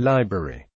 Library.